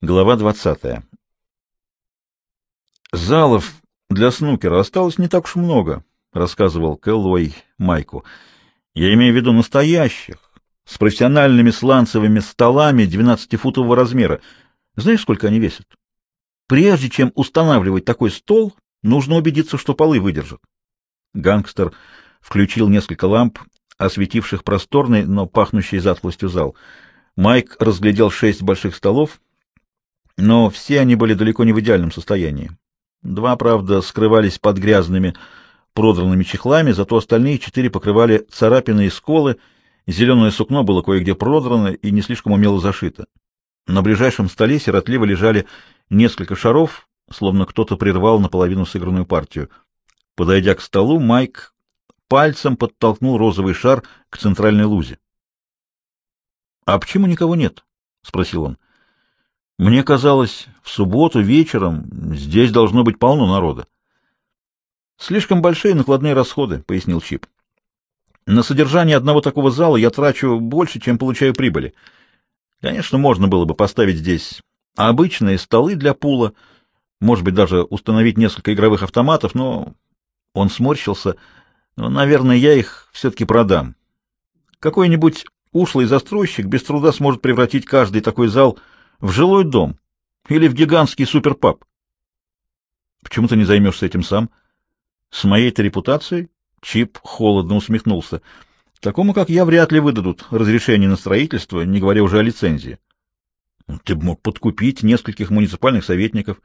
Глава 20. Залов для снукера осталось не так уж много, рассказывал Кэллоуэй Майку. Я имею в виду настоящих, с профессиональными сланцевыми столами 12-футового размера. Знаешь, сколько они весят? Прежде чем устанавливать такой стол, нужно убедиться, что полы выдержат. Гангстер включил несколько ламп, осветивших просторный, но пахнущий затхлостью зал. Майк разглядел шесть больших столов, но все они были далеко не в идеальном состоянии. Два, правда, скрывались под грязными продранными чехлами, зато остальные четыре покрывали царапины и сколы, зеленое сукно было кое-где продрано и не слишком умело зашито. На ближайшем столе сиротливо лежали несколько шаров, словно кто-то прервал наполовину сыгранную партию. Подойдя к столу, Майк пальцем подтолкнул розовый шар к центральной лузе. — А почему никого нет? — спросил он. — Мне казалось, в субботу вечером здесь должно быть полно народа. — Слишком большие накладные расходы, — пояснил Чип. — На содержание одного такого зала я трачу больше, чем получаю прибыли. Конечно, можно было бы поставить здесь обычные столы для пула, может быть, даже установить несколько игровых автоматов, но... Он сморщился — но, наверное, я их все-таки продам. Какой-нибудь ушлый застройщик без труда сможет превратить каждый такой зал в жилой дом или в гигантский суперпаб. Почему ты не займешься этим сам? С моей-то репутацией? Чип холодно усмехнулся. Такому, как я, вряд ли выдадут разрешение на строительство, не говоря уже о лицензии. Ты бы мог подкупить нескольких муниципальных советников.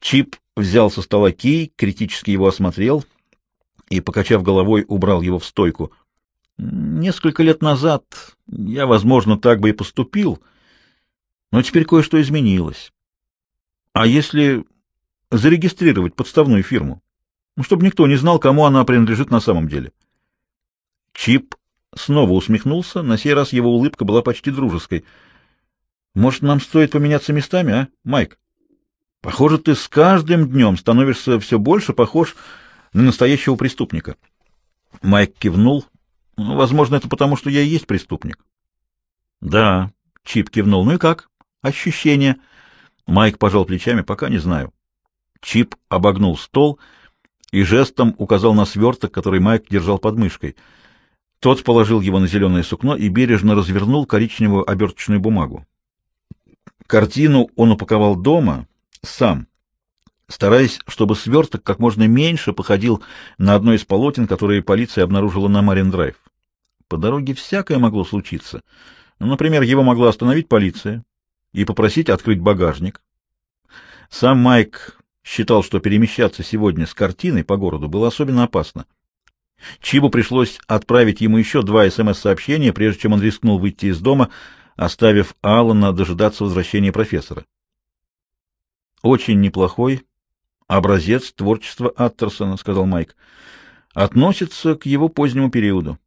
Чип взял со стола кий, критически его осмотрел — и, покачав головой, убрал его в стойку. Несколько лет назад я, возможно, так бы и поступил, но теперь кое-что изменилось. А если зарегистрировать подставную фирму, ну, чтобы никто не знал, кому она принадлежит на самом деле? Чип снова усмехнулся, на сей раз его улыбка была почти дружеской. Может, нам стоит поменяться местами, а, Майк? Похоже, ты с каждым днем становишься все больше похож на настоящего преступника. Майк кивнул. Ну, возможно, это потому, что я и есть преступник. Да, Чип кивнул. Ну и как? Ощущения. Майк пожал плечами. Пока не знаю. Чип обогнул стол и жестом указал на сверток, который Майк держал под мышкой. Тот положил его на зеленое сукно и бережно развернул коричневую оберточную бумагу. Картину он упаковал дома сам, стараясь, чтобы сверток как можно меньше походил на одно из полотен, которые полиция обнаружила на Марин-драйв. По дороге всякое могло случиться. Например, его могла остановить полиция и попросить открыть багажник. Сам Майк считал, что перемещаться сегодня с картиной по городу было особенно опасно. Чибу пришлось отправить ему еще два СМС-сообщения, прежде чем он рискнул выйти из дома, оставив Алана дожидаться возвращения профессора. Очень неплохой образец творчества Аттерсона, — сказал Майк, — относится к его позднему периоду.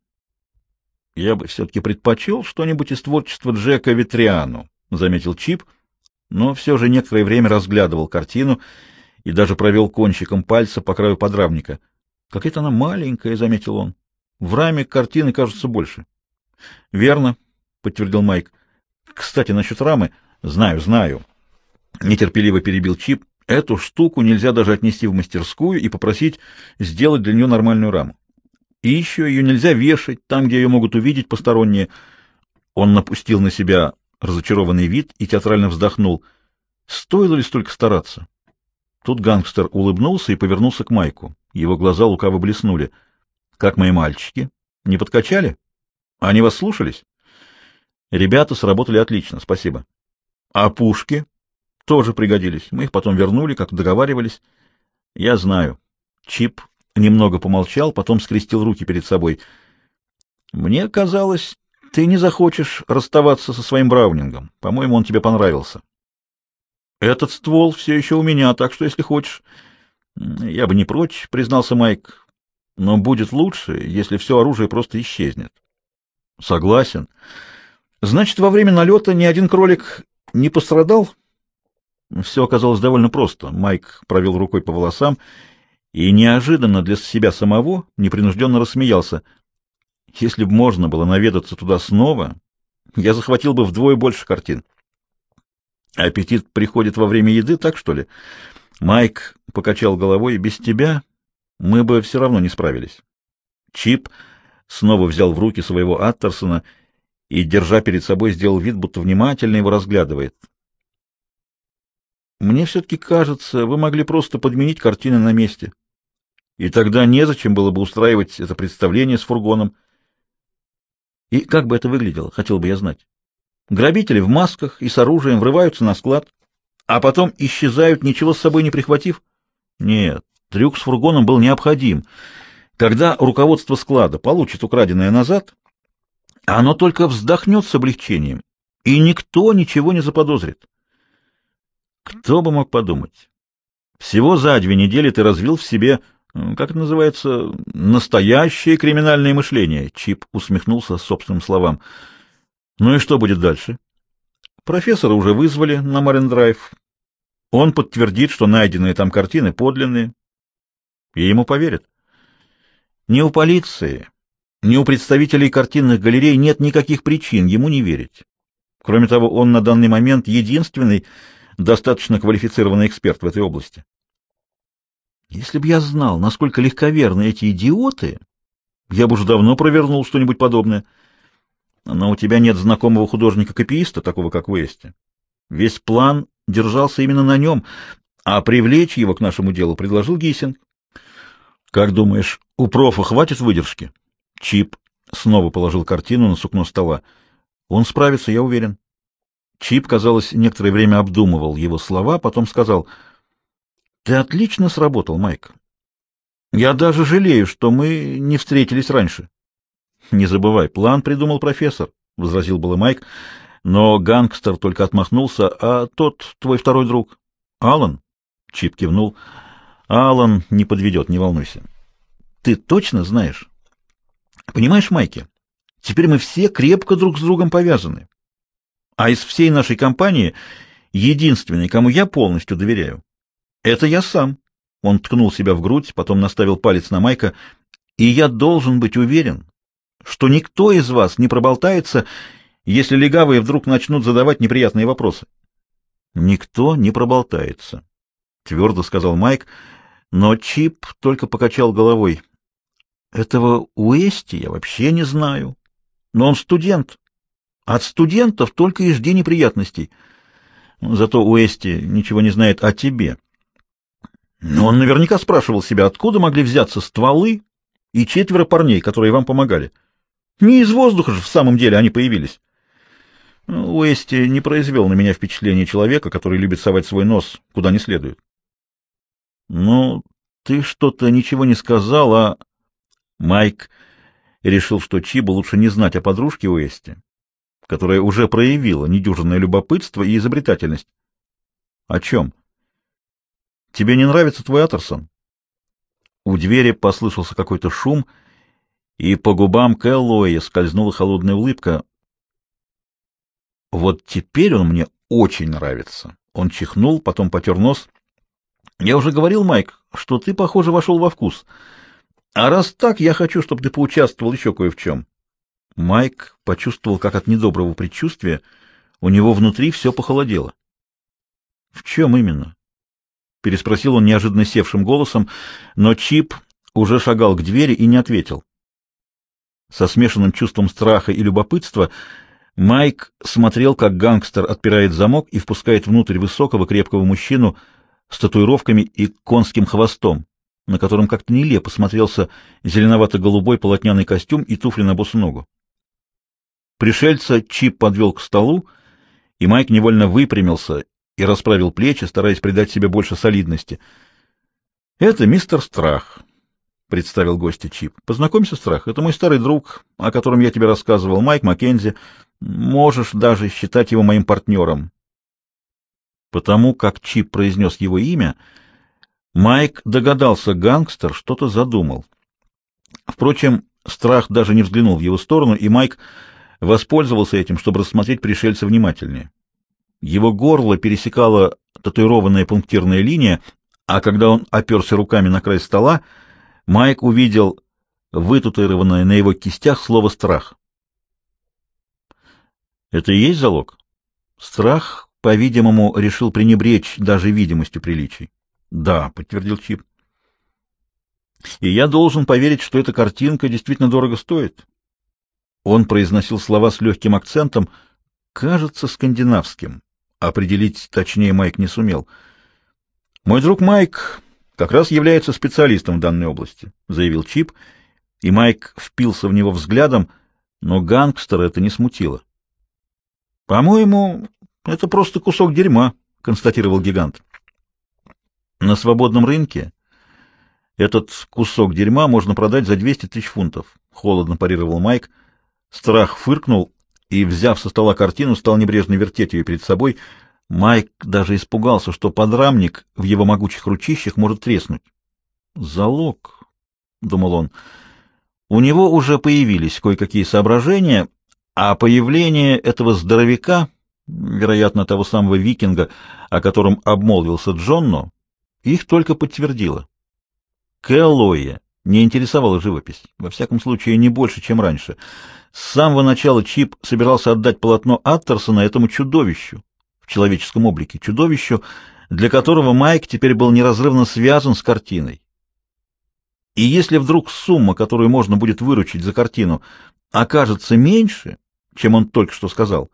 Я бы все-таки предпочел что-нибудь из творчества Джека Витриану, — заметил Чип, но все же некоторое время разглядывал картину и даже провел кончиком пальца по краю подрамника. Какая-то она маленькая, — заметил он. В раме картины кажется больше. — Верно, — подтвердил Майк. — Кстати, насчет рамы. — Знаю, знаю. Нетерпеливо перебил Чип. Эту штуку нельзя даже отнести в мастерскую и попросить сделать для нее нормальную раму. И еще ее нельзя вешать там, где ее могут увидеть посторонние. Он напустил на себя разочарованный вид и театрально вздохнул. Стоило ли столько стараться? Тут гангстер улыбнулся и повернулся к Майку. Его глаза лукаво блеснули. — Как мои мальчики? Не подкачали? Они вас слушались? Ребята сработали отлично, спасибо. — А пушки? тоже пригодились. Мы их потом вернули, как договаривались. Я знаю. Чип немного помолчал, потом скрестил руки перед собой. Мне казалось, ты не захочешь расставаться со своим Браунингом. По-моему, он тебе понравился. Этот ствол все еще у меня, так что, если хочешь... Я бы не прочь, признался Майк. Но будет лучше, если все оружие просто исчезнет. Согласен. Значит, во время налета ни один кролик не пострадал? Все оказалось довольно просто. Майк провел рукой по волосам и неожиданно для себя самого непринужденно рассмеялся. Если бы можно было наведаться туда снова, я захватил бы вдвое больше картин. Аппетит приходит во время еды, так что ли? Майк покачал головой. Без тебя мы бы все равно не справились. Чип снова взял в руки своего Аттерсона и, держа перед собой, сделал вид, будто внимательно его разглядывает. Мне все-таки кажется, вы могли просто подменить картины на месте. И тогда незачем было бы устраивать это представление с фургоном. И как бы это выглядело, хотел бы я знать. Грабители в масках и с оружием врываются на склад, а потом исчезают, ничего с собой не прихватив. Нет, трюк с фургоном был необходим. Когда руководство склада получит украденное назад, оно только вздохнет с облегчением, и никто ничего не заподозрит. Кто бы мог подумать? Всего за две недели ты развил в себе, как это называется, настоящее криминальное мышление. Чип усмехнулся собственным словам. Ну и что будет дальше? Профессора уже вызвали на Марин-драйв. Он подтвердит, что найденные там картины подлинные. И ему поверят. Ни у полиции, ни у представителей картинных галерей нет никаких причин ему не верить. Кроме того, он на данный момент единственный, достаточно квалифицированный эксперт в этой области. Если бы я знал, насколько легковерны эти идиоты, я бы уже давно провернул что-нибудь подобное. Но у тебя нет знакомого художника-копииста, такого как Уэсти. Весь план держался именно на нем, а привлечь его к нашему делу предложил Гиссинг. Как думаешь, у профа хватит выдержки? Чип снова положил картину на сукно стола. Он справится, я уверен. Чип, казалось, некоторое время обдумывал его слова, потом сказал, «Ты отлично сработал, Майк. Я даже жалею, что мы не встретились раньше». «Не забывай, план придумал профессор», — возразил было Майк, но гангстер только отмахнулся. «А тот твой второй друг?» «Алан?» — Чип кивнул. «Алан не подведет, не волнуйся». «Ты точно знаешь?» «Понимаешь, Майки, теперь мы все крепко друг с другом повязаны. А из всей нашей компании единственный, кому я полностью доверяю, это я сам. Он ткнул себя в грудь, потом наставил палец на Майка. И я должен быть уверен, что никто из вас не проболтается, если легавые вдруг начнут задавать неприятные вопросы. Никто не проболтается, твердо сказал Майк, но Чип только покачал головой. Этого Уэсти я вообще не знаю. Но он студент. От студентов только и жди неприятностей. Зато Уэсти ничего не знает о тебе. Но он наверняка спрашивал себя, откуда могли взяться стволы и четверо парней, которые вам помогали. Не из воздуха же в самом деле они появились. Уэсти не произвел на меня впечатление человека, который любит совать свой нос куда не следует. — Ну, ты что-то ничего не сказал, а... Майк решил, что Чибу лучше не знать о подружке Уэсти, которая уже проявила недюжинное любопытство и изобретательность. — О чем? — Тебе не нравится твой Атерсон? У двери послышался какой-то шум, и по губам Кэллоуя скользнула холодная улыбка. — Вот теперь он мне очень нравится. Он чихнул, потом потер нос. — Я уже говорил, Майк, что ты, похоже, вошел во вкус. А раз так, я хочу, чтобы ты поучаствовал еще кое в чем. Майк почувствовал, как от недоброго предчувствия у него внутри все похолодело. — В чем именно? — переспросил он неожиданно севшим голосом, но Чип уже шагал к двери и не ответил. Со смешанным чувством страха и любопытства Майк смотрел, как гангстер отпирает замок и впускает внутрь высокого крепкого мужчину с татуировками и конским хвостом, на котором как-то нелепо смотрелся зеленовато-голубой полотняный костюм и туфли на босу ногу. Пришельца Чип подвел к столу, и Майк невольно выпрямился и расправил плечи, стараясь придать себе больше солидности. — Это мистер Страх, — представил гостя Чип. — Познакомься, Страх, это мой старый друг, о котором я тебе рассказывал, Майк Маккензи. Можешь даже считать его моим партнером. Потому как Чип произнес его имя, Майк догадался, гангстер что-то задумал. Впрочем, Страх даже не взглянул в его сторону, и Майк воспользовался этим, чтобы рассмотреть пришельца внимательнее. Его горло пересекала татуированная пунктирная линия, а когда он оперся руками на край стола, Майк увидел вытатуированное на его кистях слово «страх». «Это и есть залог?» Страх по-видимому, решил пренебречь даже видимостью приличий. «Да», — подтвердил Чип. «И я должен поверить, что эта картинка действительно дорого стоит». Он произносил слова с легким акцентом, кажется, скандинавским. Определить точнее Майк не сумел. «Мой друг Майк как раз является специалистом в данной области», — заявил Чип, и Майк впился в него взглядом, но гангстера это не смутило. «По-моему, это просто кусок дерьма», — констатировал гигант. «На свободном рынке этот кусок дерьма можно продать за 200 тысяч фунтов», — холодно парировал Майк. Страх фыркнул и, взяв со стола картину, стал небрежно вертеть ее перед собой. Майк даже испугался, что подрамник в его могучих ручищах может треснуть. «Залог», — думал он, — у него уже появились кое-какие соображения, а появление этого здоровяка, вероятно, того самого викинга, о котором обмолвился Джонно, их только подтвердило. Кэллоя не интересовала живопись, во всяком случае, не больше, чем раньше. С самого начала Чип собирался отдать полотно Аттерсона этому чудовищу в человеческом облике, чудовищу, для которого Майк теперь был неразрывно связан с картиной. И если вдруг сумма, которую можно будет выручить за картину, окажется меньше, чем он только что сказал,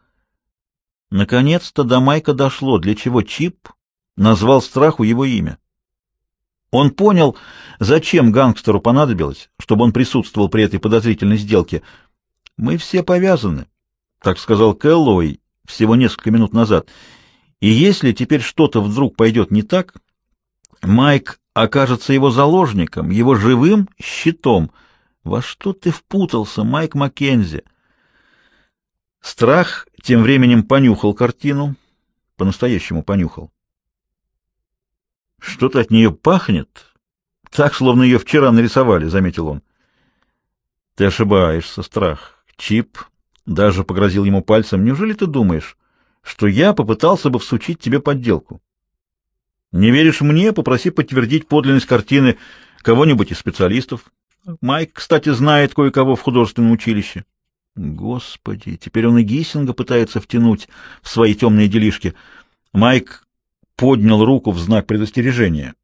наконец-то до Майка дошло, для чего Чип назвал страху его имя. Он понял, зачем гангстеру понадобилось, чтобы он присутствовал при этой подозрительной сделке — мы все повязаны, так сказал Кэллоуэй всего несколько минут назад. И если теперь что-то вдруг пойдет не так, Майк окажется его заложником, его живым щитом. Во что ты впутался, Майк Маккензи? Страх тем временем понюхал картину, по-настоящему понюхал. Что-то от нее пахнет, так, словно ее вчера нарисовали, — заметил он. Ты ошибаешься, Страх. Чип даже погрозил ему пальцем. «Неужели ты думаешь, что я попытался бы всучить тебе подделку? Не веришь мне? Попроси подтвердить подлинность картины кого-нибудь из специалистов. Майк, кстати, знает кое-кого в художественном училище». Господи, теперь он и Гиссинга пытается втянуть в свои темные делишки. Майк поднял руку в знак предостережения.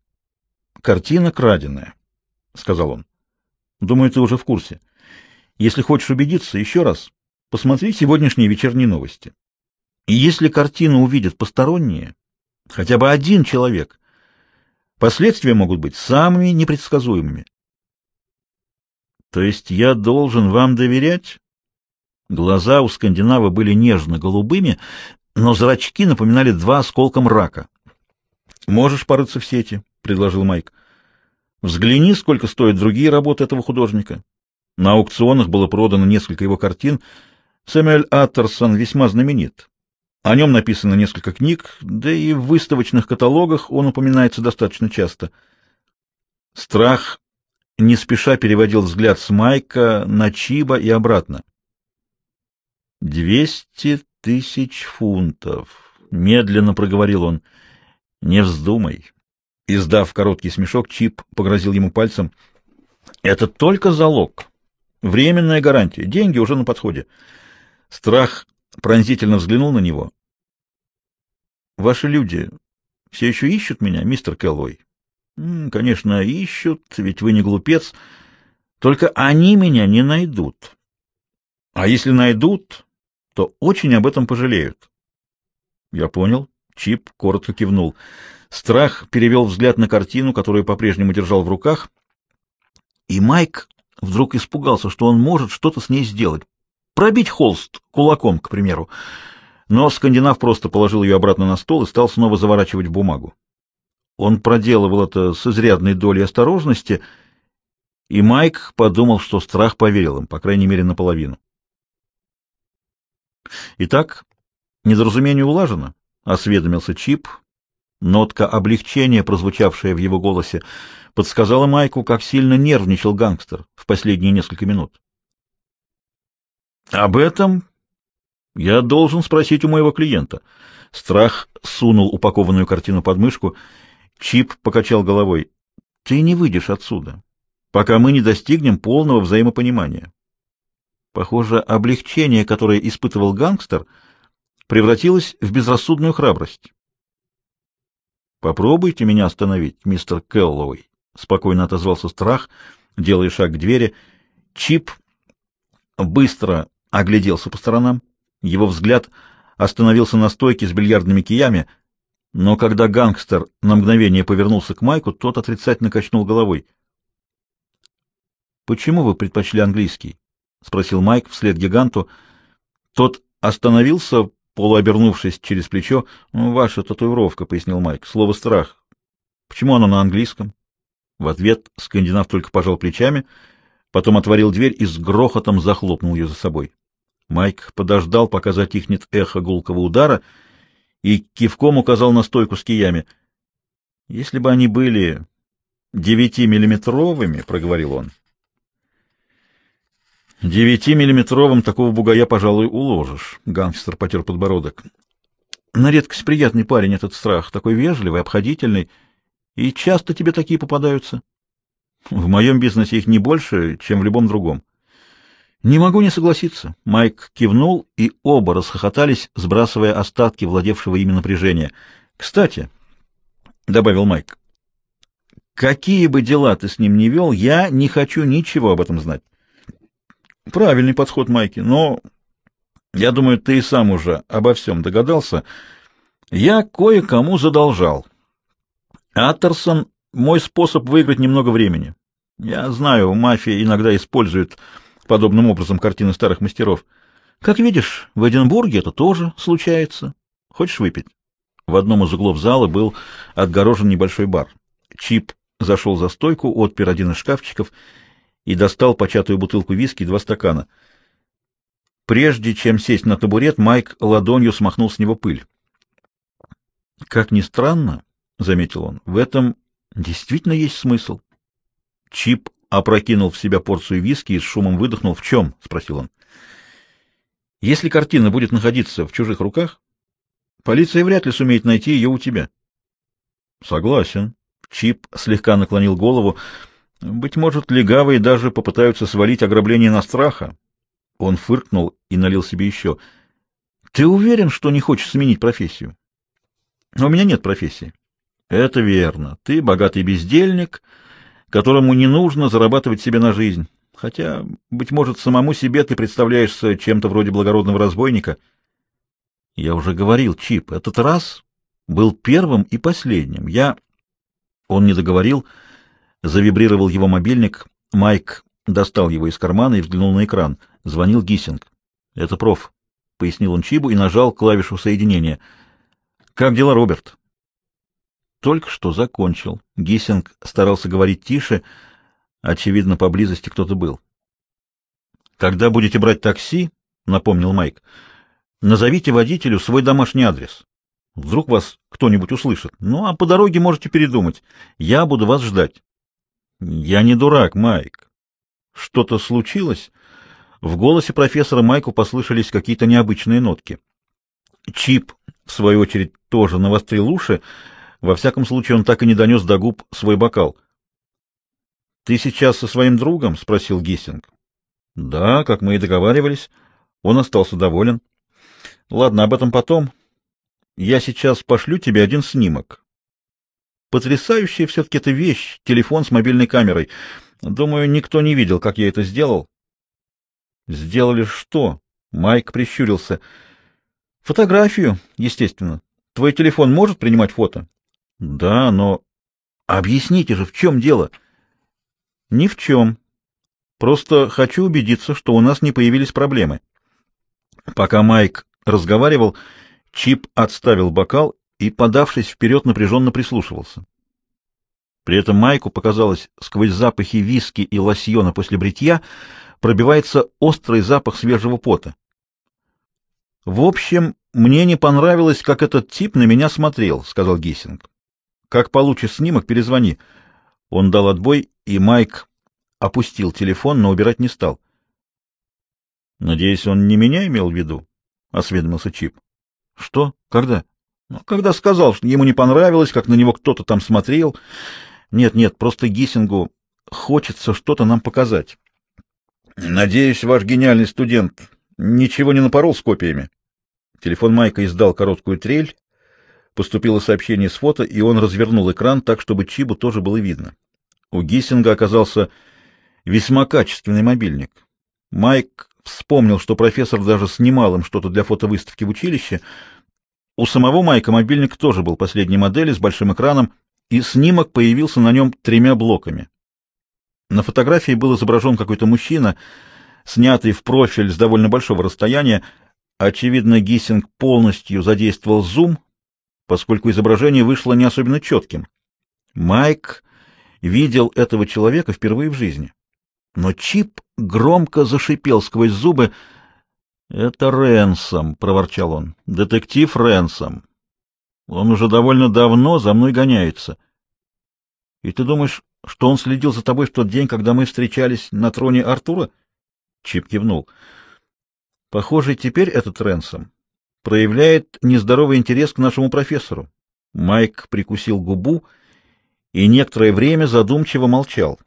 «Картина краденая», — сказал он. «Думаю, ты уже в курсе». Если хочешь убедиться, еще раз посмотри сегодняшние вечерние новости. И если картину увидят посторонние, хотя бы один человек, последствия могут быть самыми непредсказуемыми. То есть я должен вам доверять? Глаза у скандинава были нежно-голубыми, но зрачки напоминали два осколка мрака. «Можешь порыться в сети», — предложил Майк. «Взгляни, сколько стоят другие работы этого художника. На аукционах было продано несколько его картин. Сэмюэль Аттерсон весьма знаменит. О нем написано несколько книг, да и в выставочных каталогах он упоминается достаточно часто. Страх не спеша переводил взгляд с Майка на Чиба и обратно. «Двести тысяч фунтов», — медленно проговорил он. «Не вздумай». Издав короткий смешок, Чип погрозил ему пальцем. «Это только залог. Временная гарантия. Деньги уже на подходе. Страх пронзительно взглянул на него. Ваши люди все еще ищут меня, мистер Келлой? Конечно, ищут, ведь вы не глупец. Только они меня не найдут. А если найдут, то очень об этом пожалеют. Я понял. Чип коротко кивнул. Страх перевел взгляд на картину, которую по-прежнему держал в руках, и Майк Вдруг испугался, что он может что-то с ней сделать. Пробить холст кулаком, к примеру. Но скандинав просто положил ее обратно на стол и стал снова заворачивать бумагу. Он проделывал это с изрядной долей осторожности, и Майк подумал, что страх поверил им, по крайней мере, наполовину. «Итак, недоразумение улажено», — осведомился Чип. Нотка облегчения, прозвучавшая в его голосе, — подсказала Майку, как сильно нервничал гангстер в последние несколько минут. «Об этом я должен спросить у моего клиента». Страх сунул упакованную картину под мышку. Чип покачал головой. «Ты не выйдешь отсюда, пока мы не достигнем полного взаимопонимания». Похоже, облегчение, которое испытывал гангстер, превратилась в безрассудную храбрость. «Попробуйте меня остановить, мистер Келлоуэй», — спокойно отозвался страх, делая шаг к двери. Чип быстро огляделся по сторонам. Его взгляд остановился на стойке с бильярдными киями, но когда гангстер на мгновение повернулся к Майку, тот отрицательно качнул головой. «Почему вы предпочли английский?» — спросил Майк вслед гиганту. Тот остановился, полуобернувшись через плечо. «Ну, «Ваша татуировка», — пояснил Майк. «Слово «страх». Почему оно на английском?» В ответ скандинав только пожал плечами, потом отворил дверь и с грохотом захлопнул ее за собой. Майк подождал, пока затихнет эхо гулкого удара, и кивком указал на стойку с киями. «Если бы они были девятимиллиметровыми, — проговорил он, — Девятимиллиметровым такого бугая, пожалуй, уложишь. Гангстер потер подбородок. На редкость приятный парень этот страх, такой вежливый, обходительный. И часто тебе такие попадаются? В моем бизнесе их не больше, чем в любом другом. Не могу не согласиться. Майк кивнул, и оба расхохотались, сбрасывая остатки владевшего ими напряжения. Кстати, — добавил Майк, — какие бы дела ты с ним ни вел, я не хочу ничего об этом знать. Правильный подход, Майки, но я думаю, ты и сам уже обо всем догадался. Я кое-кому задолжал. Аттерсон — мой способ выиграть немного времени. Я знаю, мафия иногда использует подобным образом картины старых мастеров. Как видишь, в Эдинбурге это тоже случается. Хочешь выпить? В одном из углов зала был отгорожен небольшой бар. Чип зашел за стойку, отпер один из шкафчиков и достал початую бутылку виски и два стакана. Прежде чем сесть на табурет, Майк ладонью смахнул с него пыль. «Как ни странно, — заметил он, — в этом действительно есть смысл». Чип опрокинул в себя порцию виски и с шумом выдохнул. «В чем?» — спросил он. «Если картина будет находиться в чужих руках, полиция вряд ли сумеет найти ее у тебя». «Согласен». Чип слегка наклонил голову. Быть может, легавые даже попытаются свалить ограбление на страха. Он фыркнул и налил себе еще. Ты уверен, что не хочешь сменить профессию? У меня нет профессии. Это верно. Ты богатый бездельник, которому не нужно зарабатывать себе на жизнь. Хотя, быть может, самому себе ты представляешься чем-то вроде благородного разбойника. Я уже говорил, Чип, этот раз был первым и последним. Я... Он не договорил, — Завибрировал его мобильник. Майк достал его из кармана и взглянул на экран. Звонил Гиссинг. «Это проф», — пояснил он Чибу и нажал клавишу соединения. «Как дела, Роберт?» «Только что закончил». Гиссинг старался говорить тише. Очевидно, поблизости кто-то был. «Когда будете брать такси», — напомнил Майк, — «назовите водителю свой домашний адрес. Вдруг вас кто-нибудь услышит. Ну, а по дороге можете передумать. Я буду вас ждать». Я не дурак, Майк. Что-то случилось? В голосе профессора Майку послышались какие-то необычные нотки. Чип, в свою очередь, тоже навострил уши. Во всяком случае, он так и не донес до губ свой бокал. — Ты сейчас со своим другом? — спросил Гиссинг. — Да, как мы и договаривались. Он остался доволен. — Ладно, об этом потом. Я сейчас пошлю тебе один снимок. Потрясающая все-таки эта вещь, телефон с мобильной камерой. Думаю, никто не видел, как я это сделал. Сделали что? Майк прищурился. Фотографию, естественно. Твой телефон может принимать фото? Да, но... Объясните же, в чем дело? Ни в чем. Просто хочу убедиться, что у нас не появились проблемы. Пока Майк разговаривал, Чип отставил бокал и, подавшись вперед, напряженно прислушивался. При этом Майку показалось, сквозь запахи виски и лосьона после бритья пробивается острый запах свежего пота. «В общем, мне не понравилось, как этот тип на меня смотрел», — сказал Гиссинг. «Как получишь снимок, перезвони». Он дал отбой, и Майк опустил телефон, но убирать не стал. «Надеюсь, он не меня имел в виду?» — осведомился Чип. «Что? Когда?» Ну, когда сказал, что ему не понравилось, как на него кто-то там смотрел. Нет, нет, просто Гиссингу хочется что-то нам показать. Надеюсь, ваш гениальный студент ничего не напорол с копиями. Телефон Майка издал короткую трель, поступило сообщение с фото, и он развернул экран так, чтобы Чибу тоже было видно. У Гиссинга оказался весьма качественный мобильник. Майк вспомнил, что профессор даже снимал им что-то для фотовыставки в училище. У самого Майка мобильник тоже был последней модели с большим экраном, и снимок появился на нем тремя блоками. На фотографии был изображен какой-то мужчина, снятый в профиль с довольно большого расстояния. Очевидно, Гиссинг полностью задействовал зум, поскольку изображение вышло не особенно четким. Майк видел этого человека впервые в жизни. Но Чип громко зашипел сквозь зубы. «Это Ренсом», — проворчал он, — «детектив Ренсом. Он уже довольно давно за мной гоняется. И ты думаешь, что он следил за тобой в тот день, когда мы встречались на троне Артура?» Чип кивнул. «Похоже, теперь этот Ренсом проявляет нездоровый интерес к нашему профессору». Майк прикусил губу и некоторое время задумчиво молчал.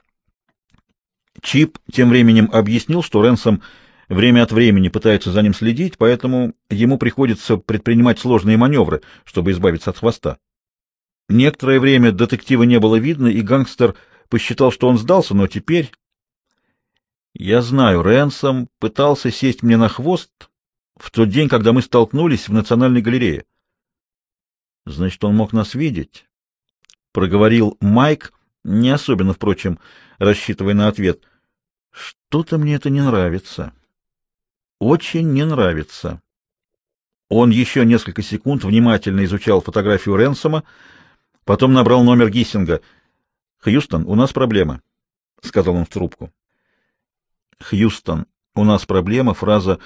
Чип тем временем объяснил, что Ренсом время от времени пытается за ним следить, поэтому ему приходится предпринимать сложные маневры, чтобы избавиться от хвоста. Некоторое время детектива не было видно, и гангстер посчитал, что он сдался, но теперь... Я знаю, Ренсом пытался сесть мне на хвост в тот день, когда мы столкнулись в Национальной галерее. Значит, он мог нас видеть, — проговорил Майк, не особенно, впрочем, рассчитывая на ответ. Что-то мне это не нравится. Очень не нравится. Он еще несколько секунд внимательно изучал фотографию Ренсома, потом набрал номер Гиссинга. «Хьюстон, у нас проблема», — сказал он в трубку. «Хьюстон, у нас проблема» — фраза,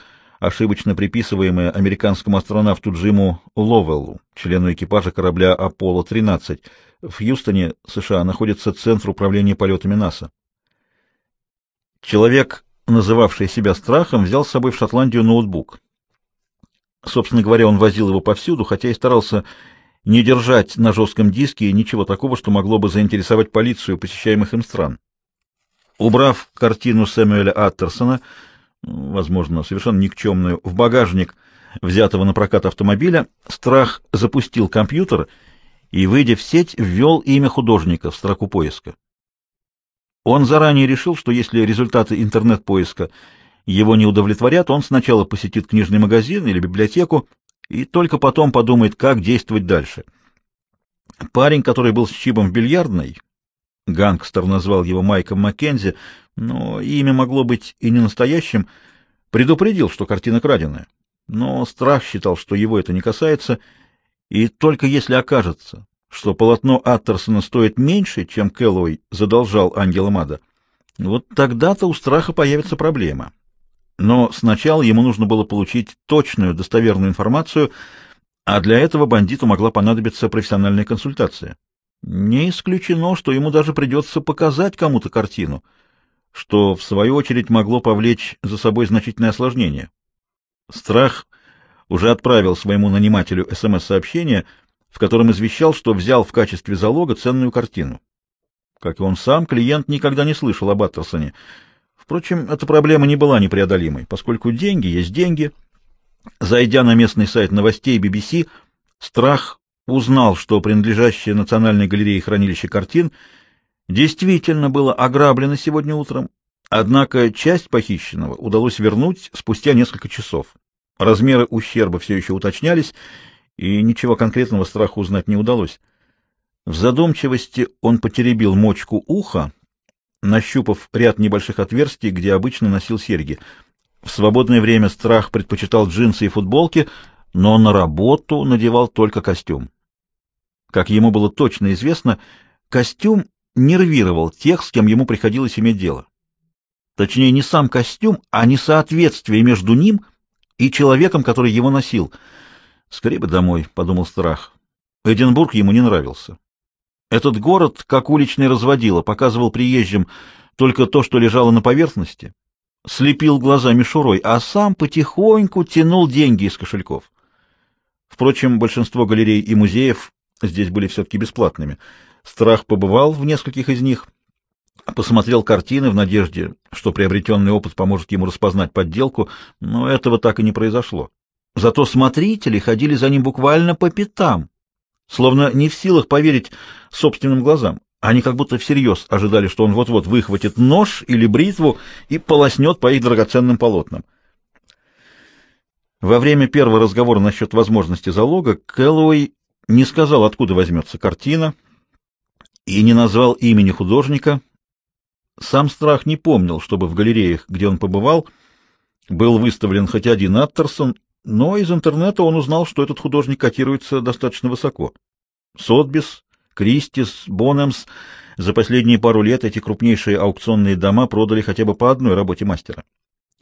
ошибочно приписываемая американскому астронавту Джиму Ловеллу, члену экипажа корабля «Аполло-13». В Хьюстоне, США, находится Центр управления полетами НАСА. Человек, называвший себя страхом, взял с собой в Шотландию ноутбук. Собственно говоря, он возил его повсюду, хотя и старался не держать на жестком диске ничего такого, что могло бы заинтересовать полицию посещаемых им стран. Убрав картину Сэмюэля Аттерсона, возможно, совершенно никчемную, в багажник взятого на прокат автомобиля, Страх запустил компьютер и, выйдя в сеть, ввел имя художника в строку поиска. Он заранее решил, что если результаты интернет-поиска его не удовлетворят, он сначала посетит книжный магазин или библиотеку и только потом подумает, как действовать дальше. Парень, который был с Чибом в бильярдной, гангстер назвал его Майком Маккензи, но имя могло быть и не настоящим, предупредил, что картина краденая. Но страх считал, что его это не касается, и только если окажется, что полотно Аттерсона стоит меньше, чем Кэллоуэй задолжал Ангела Мада, вот тогда-то у страха появится проблема. Но сначала ему нужно было получить точную, достоверную информацию, а для этого бандиту могла понадобиться профессиональная консультация. Не исключено, что ему даже придется показать кому-то картину, что, в свою очередь, могло повлечь за собой значительное осложнение. Страх уже отправил своему нанимателю СМС-сообщение — в котором извещал, что взял в качестве залога ценную картину. Как и он сам, клиент никогда не слышал об Аттерсоне. Впрочем, эта проблема не была непреодолимой, поскольку деньги есть деньги. Зайдя на местный сайт новостей BBC, Страх узнал, что принадлежащее Национальной галерее хранилище картин действительно было ограблено сегодня утром, однако часть похищенного удалось вернуть спустя несколько часов. Размеры ущерба все еще уточнялись, и ничего конкретного страха узнать не удалось. В задумчивости он потеребил мочку уха, нащупав ряд небольших отверстий, где обычно носил серьги. В свободное время страх предпочитал джинсы и футболки, но на работу надевал только костюм. Как ему было точно известно, костюм нервировал тех, с кем ему приходилось иметь дело. Точнее, не сам костюм, а несоответствие между ним и человеком, который его носил — Скорее бы домой, — подумал страх. Эдинбург ему не нравился. Этот город, как уличный разводила, показывал приезжим только то, что лежало на поверхности, слепил глаза мишурой, а сам потихоньку тянул деньги из кошельков. Впрочем, большинство галерей и музеев здесь были все-таки бесплатными. Страх побывал в нескольких из них, посмотрел картины в надежде, что приобретенный опыт поможет ему распознать подделку, но этого так и не произошло. Зато смотрители ходили за ним буквально по пятам, словно не в силах поверить собственным глазам. Они как будто всерьез ожидали, что он вот-вот выхватит нож или бритву и полоснет по их драгоценным полотнам. Во время первого разговора насчет возможности залога Кэллоуэй не сказал, откуда возьмется картина, и не назвал имени художника. Сам Страх не помнил, чтобы в галереях, где он побывал, был выставлен хоть один Аттерсон, но из интернета он узнал, что этот художник котируется достаточно высоко. Сотбис, Кристис, Бонемс за последние пару лет эти крупнейшие аукционные дома продали хотя бы по одной работе мастера.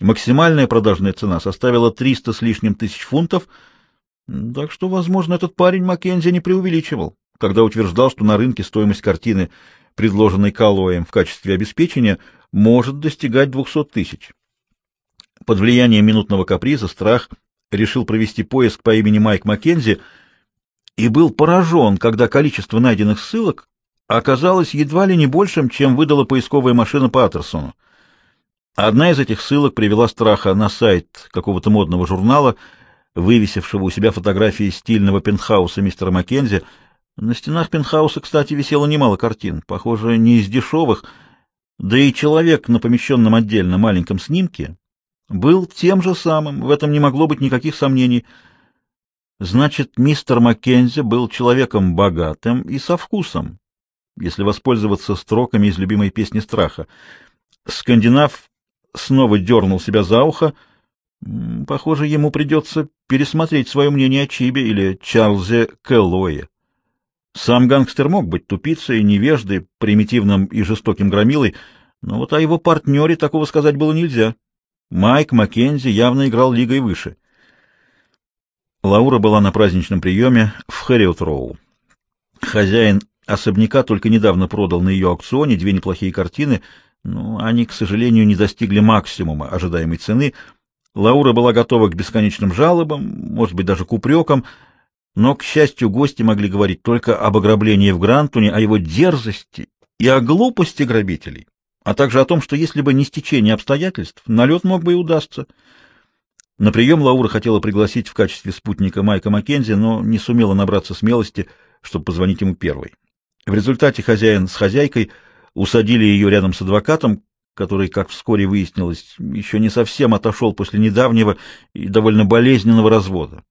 Максимальная продажная цена составила 300 с лишним тысяч фунтов, так что, возможно, этот парень Маккензи не преувеличивал, когда утверждал, что на рынке стоимость картины, предложенной Каллоем в качестве обеспечения, может достигать 200 тысяч. Под влиянием минутного каприза страх решил провести поиск по имени Майк Маккензи и был поражен, когда количество найденных ссылок оказалось едва ли не большим, чем выдала поисковая машина Паттерсону. Одна из этих ссылок привела страха на сайт какого-то модного журнала, вывесившего у себя фотографии стильного пентхауса мистера Маккензи. На стенах пентхауса, кстати, висело немало картин, похоже, не из дешевых, да и человек на помещенном отдельно маленьком снимке был тем же самым, в этом не могло быть никаких сомнений. Значит, мистер Маккензи был человеком богатым и со вкусом, если воспользоваться строками из любимой песни страха. Скандинав снова дернул себя за ухо. Похоже, ему придется пересмотреть свое мнение о Чибе или Чарльзе Кэллое. Сам гангстер мог быть тупицей, невеждой, примитивным и жестоким громилой, но вот о его партнере такого сказать было нельзя. Майк Маккензи явно играл лигой выше. Лаура была на праздничном приеме в Хэриот-Роу. Хозяин особняка только недавно продал на ее аукционе две неплохие картины, но они, к сожалению, не достигли максимума ожидаемой цены. Лаура была готова к бесконечным жалобам, может быть, даже к упрекам, но, к счастью, гости могли говорить только об ограблении в Грантуне, о его дерзости и о глупости грабителей а также о том, что если бы не стечение обстоятельств, налет мог бы и удастся. На прием Лаура хотела пригласить в качестве спутника Майка Маккензи, но не сумела набраться смелости, чтобы позвонить ему первой. В результате хозяин с хозяйкой усадили ее рядом с адвокатом, который, как вскоре выяснилось, еще не совсем отошел после недавнего и довольно болезненного развода.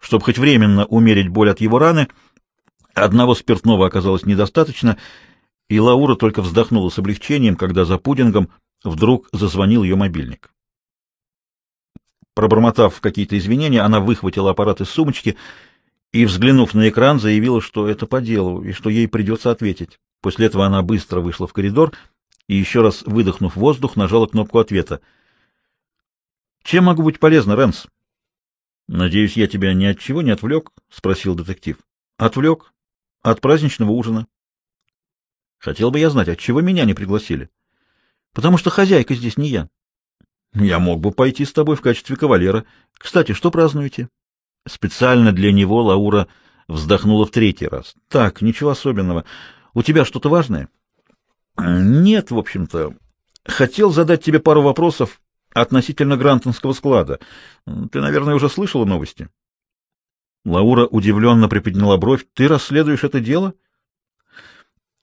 Чтобы хоть временно умерить боль от его раны, одного спиртного оказалось недостаточно — и Лаура только вздохнула с облегчением, когда за пудингом вдруг зазвонил ее мобильник. Пробормотав какие-то извинения, она выхватила аппарат из сумочки и, взглянув на экран, заявила, что это по делу и что ей придется ответить. После этого она быстро вышла в коридор и, еще раз выдохнув воздух, нажала кнопку ответа. «Чем могу быть полезна, Рэнс?» «Надеюсь, я тебя ни от чего не отвлек?» — спросил детектив. «Отвлек. От праздничного ужина. Хотел бы я знать, от чего меня не пригласили. Потому что хозяйка здесь не я. Я мог бы пойти с тобой в качестве кавалера. Кстати, что празднуете? Специально для него Лаура вздохнула в третий раз. Так, ничего особенного. У тебя что-то важное? Нет, в общем-то. Хотел задать тебе пару вопросов относительно Грантонского склада. Ты, наверное, уже слышала новости? Лаура удивленно приподняла бровь. Ты расследуешь это дело? —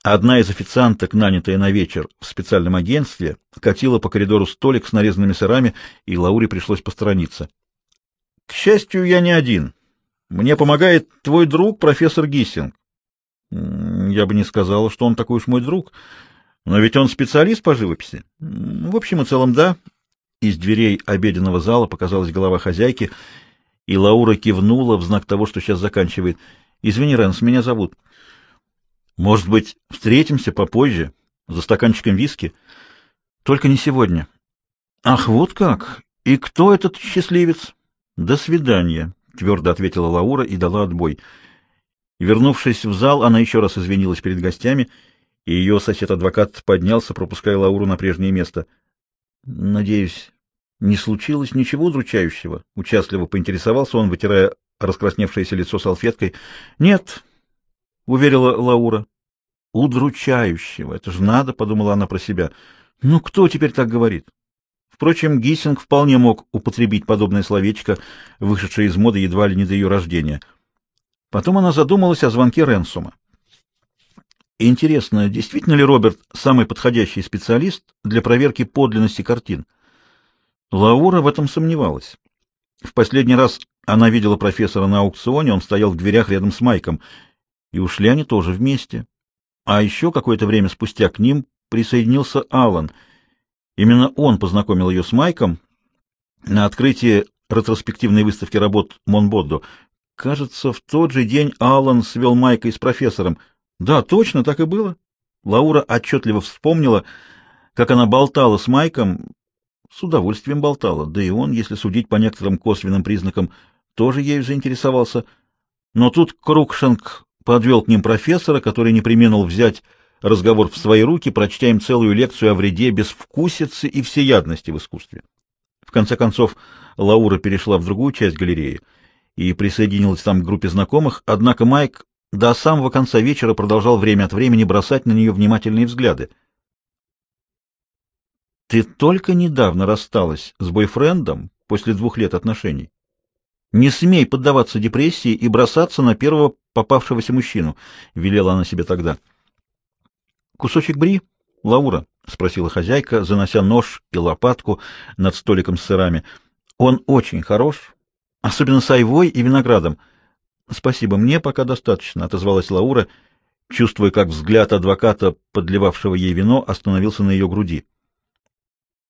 Одна из официанток, нанятая на вечер в специальном агентстве, катила по коридору столик с нарезанными сырами, и Лауре пришлось посторониться. — К счастью, я не один. Мне помогает твой друг, профессор Гиссинг. — Я бы не сказала, что он такой уж мой друг, но ведь он специалист по живописи. — В общем и целом, да. Из дверей обеденного зала показалась голова хозяйки, и Лаура кивнула в знак того, что сейчас заканчивает. — Извини, Рэнс, меня зовут. — может быть, встретимся попозже, за стаканчиком виски? Только не сегодня. Ах, вот как! И кто этот счастливец? До свидания, твердо ответила Лаура и дала отбой. Вернувшись в зал, она еще раз извинилась перед гостями, и ее сосед-адвокат поднялся, пропуская Лауру на прежнее место. Надеюсь, не случилось ничего удручающего? Участливо поинтересовался он, вытирая раскрасневшееся лицо салфеткой. Нет, — уверила Лаура. «Удручающего! Это же надо!» — подумала она про себя. «Ну, кто теперь так говорит?» Впрочем, Гиссинг вполне мог употребить подобное словечко, вышедшее из моды едва ли не до ее рождения. Потом она задумалась о звонке Ренсума. Интересно, действительно ли Роберт самый подходящий специалист для проверки подлинности картин? Лаура в этом сомневалась. В последний раз она видела профессора на аукционе, он стоял в дверях рядом с Майком, и ушли они тоже вместе. А еще какое-то время спустя к ним присоединился Аллан. Именно он познакомил ее с Майком на открытии ретроспективной выставки работ Монбоддо. Кажется, в тот же день Аллан свел Майка с профессором. Да, точно, так и было. Лаура отчетливо вспомнила, как она болтала с Майком, с удовольствием болтала, да и он, если судить по некоторым косвенным признакам, тоже ею заинтересовался. Но тут Крукшенк подвел к ним профессора, который не применил взять разговор в свои руки, прочтя им целую лекцию о вреде безвкусицы и всеядности в искусстве. В конце концов, Лаура перешла в другую часть галереи и присоединилась там к группе знакомых, однако Майк до самого конца вечера продолжал время от времени бросать на нее внимательные взгляды — ты только недавно рассталась с бойфрендом после двух лет отношений. Не смей поддаваться депрессии и бросаться на первого попавшегося мужчину, — велела она себе тогда. — Кусочек бри, Лаура? — спросила хозяйка, занося нож и лопатку над столиком с сырами. — Он очень хорош, особенно с айвой и виноградом. — Спасибо, мне пока достаточно, — отозвалась Лаура, чувствуя, как взгляд адвоката, подливавшего ей вино, остановился на ее груди.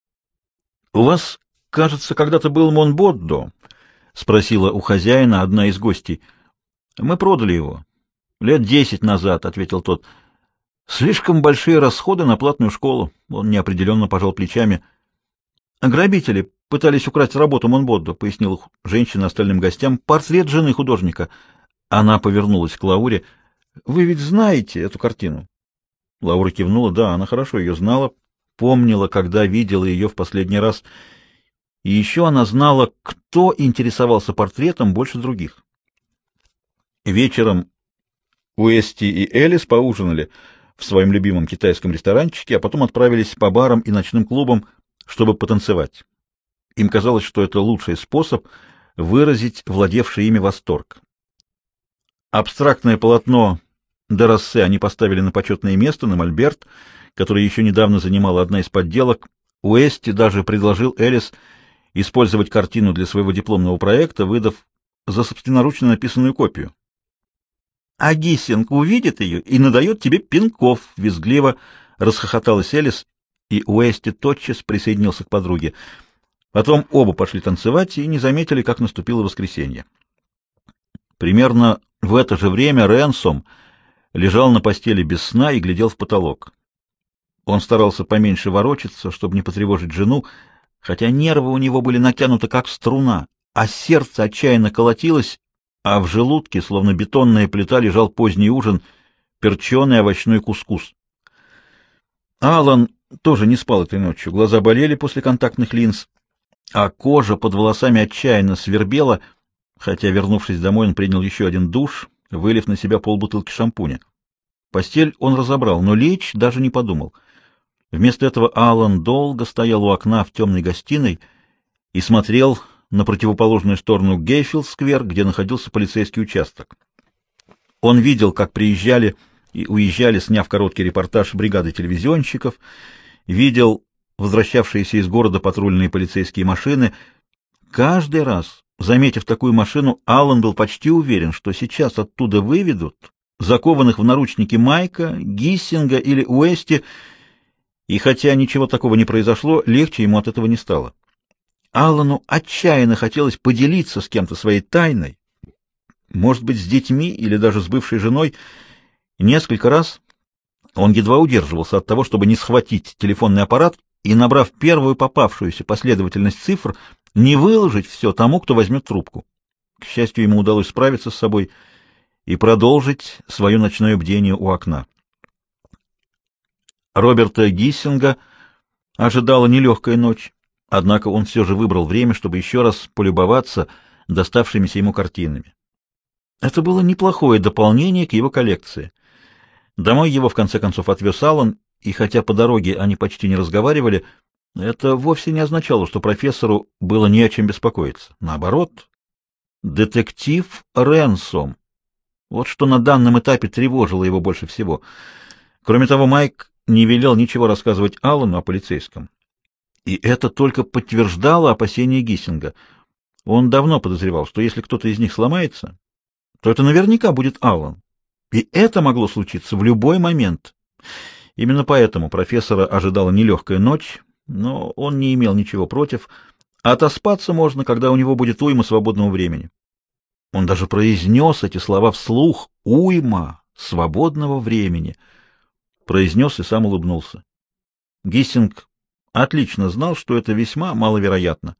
— У вас, кажется, когда-то был Монбоддо? — спросила у хозяина одна из гостей. — Мы продали его. — Лет десять назад, — ответил тот. — Слишком большие расходы на платную школу. Он неопределенно пожал плечами. — Грабители пытались украсть работу Монбоддо, — пояснил женщина остальным гостям. — Портрет жены художника. Она повернулась к Лауре. — Вы ведь знаете эту картину? Лаура кивнула. Да, она хорошо ее знала, помнила, когда видела ее в последний раз, и еще она знала, кто интересовался портретом больше других. Вечером Уэсти и Элис поужинали в своем любимом китайском ресторанчике, а потом отправились по барам и ночным клубам, чтобы потанцевать. Им казалось, что это лучший способ выразить владевший ими восторг. Абстрактное полотно Дороссе они поставили на почетное место, на мольберт — который еще недавно занимала одна из подделок, Уэсти даже предложил Элис использовать картину для своего дипломного проекта, выдав за собственноручно написанную копию. А Гиссинг увидит ее и надает тебе пинков, — визгливо расхохоталась Элис, и Уэсти тотчас присоединился к подруге. Потом оба пошли танцевать и не заметили, как наступило воскресенье. Примерно в это же время Ренсом лежал на постели без сна и глядел в потолок. Он старался поменьше ворочаться, чтобы не потревожить жену, хотя нервы у него были натянуты как струна, а сердце отчаянно колотилось, а в желудке, словно бетонная плита, лежал поздний ужин, перченый овощной кускус. Алан тоже не спал этой ночью, глаза болели после контактных линз, а кожа под волосами отчаянно свербела, хотя, вернувшись домой, он принял еще один душ, вылив на себя полбутылки шампуня. Постель он разобрал, но лечь даже не подумал — Вместо этого Алан долго стоял у окна в темной гостиной и смотрел на противоположную сторону Гейфилд-сквер, где находился полицейский участок. Он видел, как приезжали и уезжали, сняв короткий репортаж бригады телевизионщиков, видел возвращавшиеся из города патрульные полицейские машины. Каждый раз, заметив такую машину, Аллан был почти уверен, что сейчас оттуда выведут закованных в наручники Майка, Гиссинга или Уэсти, и хотя ничего такого не произошло, легче ему от этого не стало. Аллану отчаянно хотелось поделиться с кем-то своей тайной, может быть, с детьми или даже с бывшей женой. Несколько раз он едва удерживался от того, чтобы не схватить телефонный аппарат и, набрав первую попавшуюся последовательность цифр, не выложить все тому, кто возьмет трубку. К счастью, ему удалось справиться с собой и продолжить свое ночное бдение у окна. Роберта Гиссинга ожидала нелегкая ночь, однако он все же выбрал время, чтобы еще раз полюбоваться доставшимися ему картинами. Это было неплохое дополнение к его коллекции. Домой его в конце концов отвез Аллан, и хотя по дороге они почти не разговаривали, Это вовсе не означало, что профессору было не о чем беспокоиться. Наоборот, детектив Ренсом. Вот что на данном этапе тревожило его больше всего. Кроме того, Майк не велел ничего рассказывать Аллану о полицейском. И это только подтверждало опасения Гиссинга. Он давно подозревал, что если кто-то из них сломается, то это наверняка будет Аллан. И это могло случиться в любой момент. Именно поэтому профессора ожидала нелегкая ночь, но он не имел ничего против. Отоспаться можно, когда у него будет уйма свободного времени. Он даже произнес эти слова вслух «уйма свободного времени». Произнес и сам улыбнулся. Гиссинг отлично знал, что это весьма маловероятно.